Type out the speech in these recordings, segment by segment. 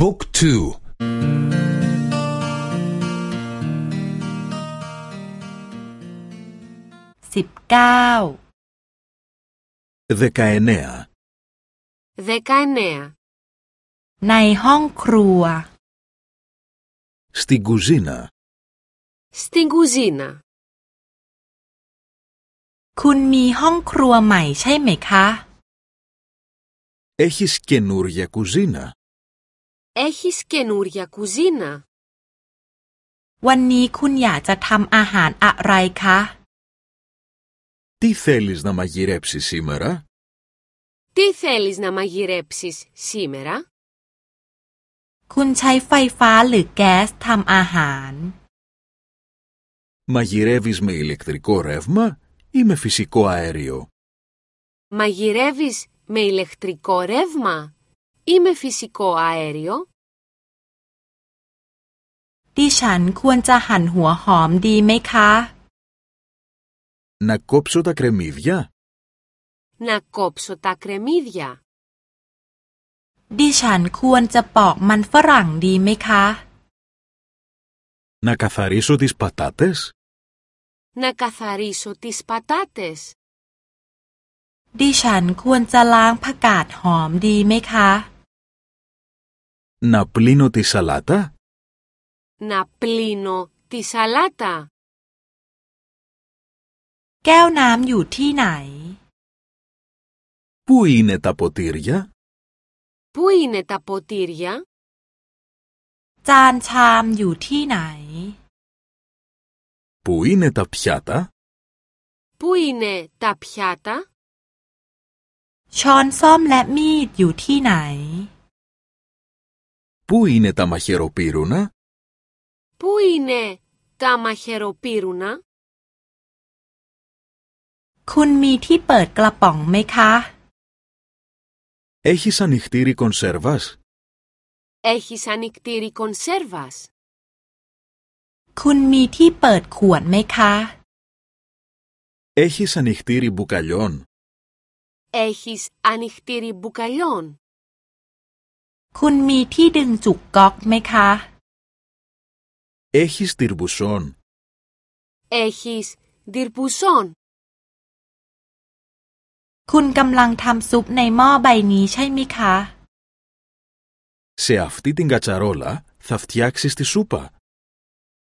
บุ๊กทูสิบเก้า δεκαεννέα 19. ในห้องครัว στην κουζίνα Στην κουζίνα. คุณมีห้องครัวใหม่ใช่ไหมคะ έχεις καινούρια κουζίνα Έχεις καινούρια κουζίνα. วันนี้คุณอยากจะทำอาหารอะไรคะ τι θέλεις να μαγειρέψεις σήμερα Τι θέλεις να μαγειρέψεις σήμερα? คุณใช้ไฟฟ้าหรือแก๊สทำอาหาร μαγειρεύεις με ηλεκτρικό ρεύμα ή με φυσικό αέριο Μαγειρεύεις με ηλεκτρικό ρεύμα ή με φυσικό αέριο? ดิฉันควรจะหั่นหัวหอมดีไหมคะ να κόψω τα κρεμμύδια Να κόψω τα κρεμμύδια. ดิฉันควรจะปอกมันฝรั่งดีไหมคะ να καθαρίσω τις πατάτες Να καθαρίσω τις πατάτες. ดิฉันควรจะล้างผักกาดหอมดีไหมคะ να πλύνω τη σαλάτα Να πλύνω τη σαλάτα. แก้วน้ำอยู่ที่ไหน πού είναι τα ποτήρια Πού είναι τα ποτήρια? จานชามอยู่ที่ไหน πού είναι τα πιάτα Πού είναι τα πιάτα? ช้อนส้อมและมีดอยู่ที่ไหน πού είναι τα μαχαιροπύρουνα Πού είναι τα μαχαιροπύρουνα? คุณมีที่เปิดกระป๋องไหมคะ έχεις ανοιχτήρι κονσέρβας Έχεις ανοιχτήρι κονσέρβας. คุณมีที่เปิดขวดไหมคะ έχεις ανοιχτήρι μπουκαλιών Έχεις ανοιχτήρι μπουκαλιών. คุณมีที่ดึงจุกก๊อกไหมคะ έχεις τυρμπουσόν Έχεις διρπουσόν. คุณกำลังทำซุปในหม้อใบนี้ใช่ไหมคะ σε αυτή την κατσαρόλα θα φτιάξεις τη σούπα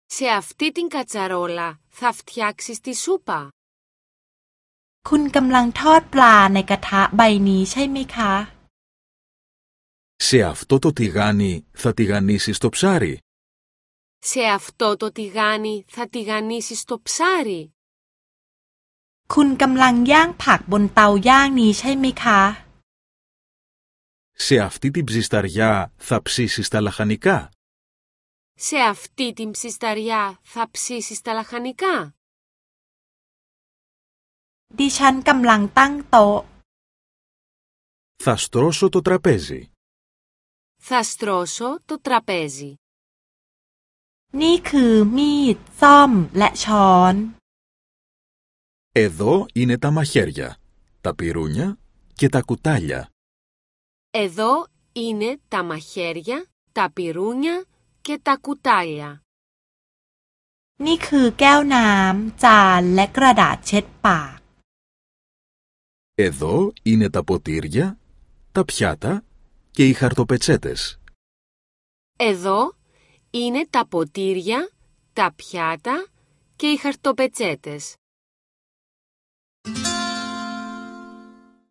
Σε αυτή την κατσαρόλα θα φτιάξεις τη σούπα. คุณกำลังทอดปลาในกระทะใบนี้ใช่ไหมคะ σε αυτό το τηγάνι θα τηγανίσεις το ψάρι Σε αυτό το τηγάνι θα τηγανίσεις το ψάρι. คุณกำลังย่างผักบนเตาย่างนี้ใช่ไหมคะ σε αυτή την ψισταριά θα ψήσεις τα λαχανικά Σε αυτή την ψισταριά θα ψήσεις τα λαχανικά. ดิฉันกำลังตั้งโต๊ะ θα στρώσω το τραπέζι Θα στρώσω το τραπέζι. นี่คือมีด ซ่อม และช้อน εδώ είναι τα μαχαίρια τα πυρούνια και τα κουτάλια Εδώ είναι τα μαχαίρια, τα πυρούνια και τα κουτάλια. นี่คือแก้วน้ำ จาน และกระดาษเช็ดปาก εδώ είναι τα ποτήρια τα πιάτα εδώ είναι τα ποτήρια, τα πιάτα και οι χαρτοπετσέτες.